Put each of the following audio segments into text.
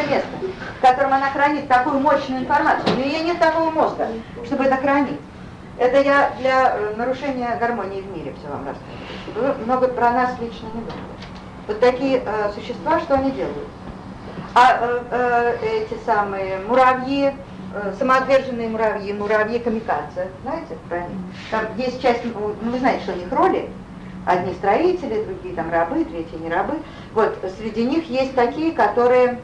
какое-то место, в котором она хранит такую мощную информацию. У нее нет такого мозга, чтобы это хранить. Это я для э, нарушения гармонии в мире все вам рассказываю, вы много про нас лично не думали. Вот такие э, существа, что они делают? А э, э, эти самые муравьи, э, самоотверженные муравьи, муравьи камикадзе, знаете про них? Там есть часть, ну вы знаете, что у них роли, одни строители, другие там рабы, третьи не рабы. Вот, среди них есть такие, которые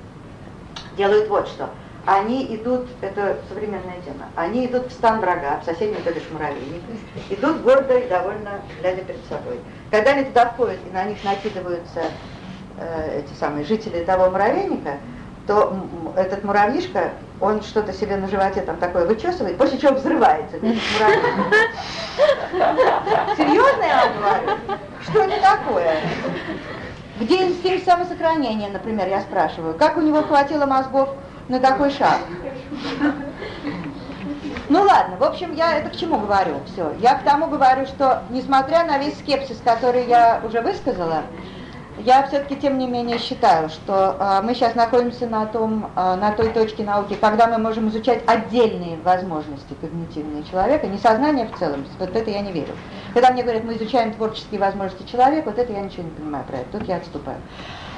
делают вот что – они идут, это современная тема, они идут в стан врага, в соседний, то бишь муравейник, идут гордо и довольно глядя перед собой. Когда они туда входят и на них накидываются э, эти самые жители того муравейника, то этот муравьишка, он что-то себе на животе там такое вычесывает, после чего взрывается. Серьезно я вам говорю? Что это такое? Где инстинкт самосохранения, например, я спрашиваю. Как у него хватило мозгов на такой шаг. Ну ладно, в общем, я это к чему говорю? Все. Я к тому говорю, что несмотря на весь скепсис, который я уже высказала, я все-таки тем не менее считаю, что э, мы сейчас находимся на том, э, на той точке науки, когда мы можем изучать отдельные возможности когнитивные человека, не сознание в целом. Вот это я не верю. Когда мне говорят, мы изучаем творческие возможности человека, вот это я ничего не понимаю про это. Тут я отступаю.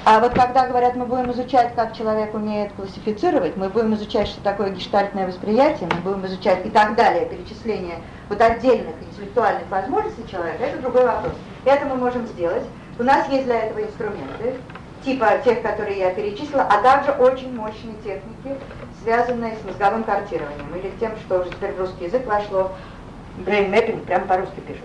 А вот когда говорят, мы будем изучать, как человек умеет классифицировать, мы будем изучать, что такое гештальтное восприятие, мы будем изучать и так далее, перечисление вот отдельных интеллектуальных возможностей человека, это другой вопрос. Это мы можем сделать. У нас есть для этого инструменты, типа тех, которые я перечислила, а также очень мощные техники, связанные с мозговым картированием, или тем, что уже теперь в русский язык вошло, brain mapping, прямо по-русски пишут.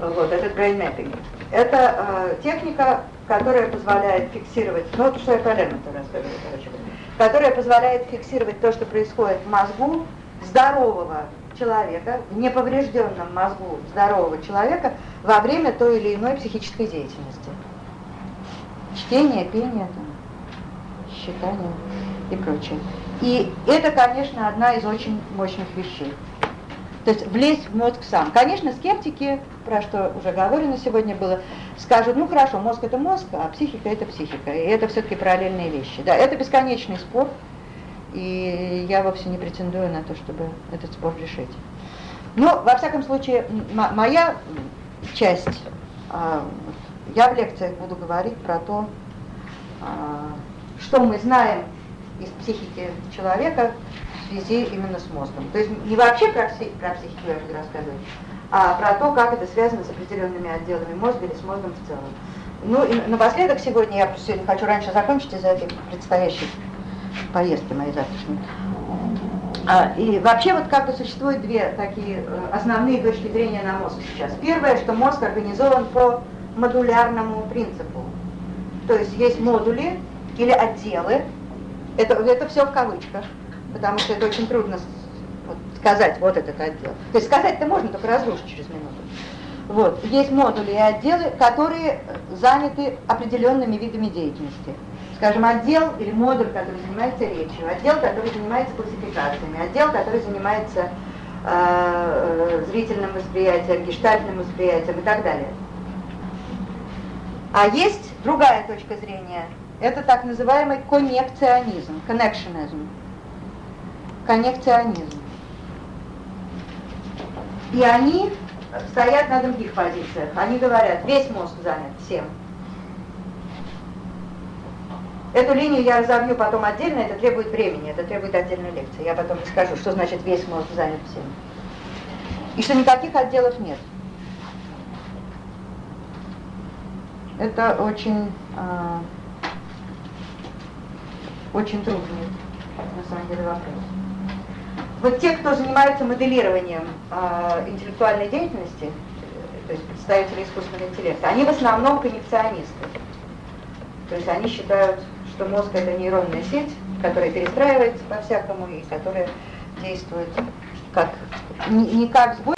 Вот, этот brain mapping. Это э, техника, которая позволяет фиксировать, ну вот что я про Лермонтова рассказывала, короче, которая позволяет фиксировать то, что происходит в мозгу здорового человека, в неповрежденном мозгу здорового человека во время той или иной психической деятельности. Чтение, пение, там, считание и прочее. И это, конечно, одна из очень мощных вещей. То есть влезть в мозг сам. Конечно, скептики, про что уже говорено сегодня было, скажут, ну хорошо, мозг это мозг, а психика это психика. И это все-таки параллельные вещи. Да, это бесконечный спор, и я вовсе не претендую на то, чтобы этот спор решить. Но, во всяком случае, моя часть, а, я в лекциях буду говорить про то, а, что мы знаем из психики человека в связи именно с мозгом. То есть не вообще про, псих, про психику я буду рассказывать, а про то, как это связано с определенными отделами мозга или с мозгом в целом. Ну и напоследок сегодня, я сегодня хочу раньше закончить из-за этой предстоящей поездки моей завтрашней. А, и вообще вот как бы существует две такие э, основные точки зрения на мозг сейчас. Первое, что мозг организован по модулярному принципу. То есть есть модули или отделы, это, это все в кавычках, потому что это очень трудно вот, сказать вот этот отдел. То есть сказать-то можно, только разрушить через минуту. Вот. Есть модули и отделы, которые заняты определенными видами деятельности. Скажем, отдел или модуль, который занимается речью, отдел, который занимается классификациями, отдел, который занимается э, зрительным восприятием, гештальтным восприятием и так далее. А есть другая точка зрения. Это так называемый коннекционизм, connectionism. Коннекционизм. И они стоят на других позициях. Они говорят, весь мозг занят всем. Эту линию я разобью потом отдельно, это требует времени, это требует отдельной лекции. Я потом скажу, что значит весь мозг занят всем. И что никаких отделов нет. Это очень, э, очень трудный, на самом деле, вопрос. Вот те, кто занимаются моделированием э, интеллектуальной деятельности, то есть представители искусственного интеллекта, они в основном коннекционисты. То есть они считают, что мозг это нейронная сеть, которая перестраивается по-всякому и которая действует как не, не как сбой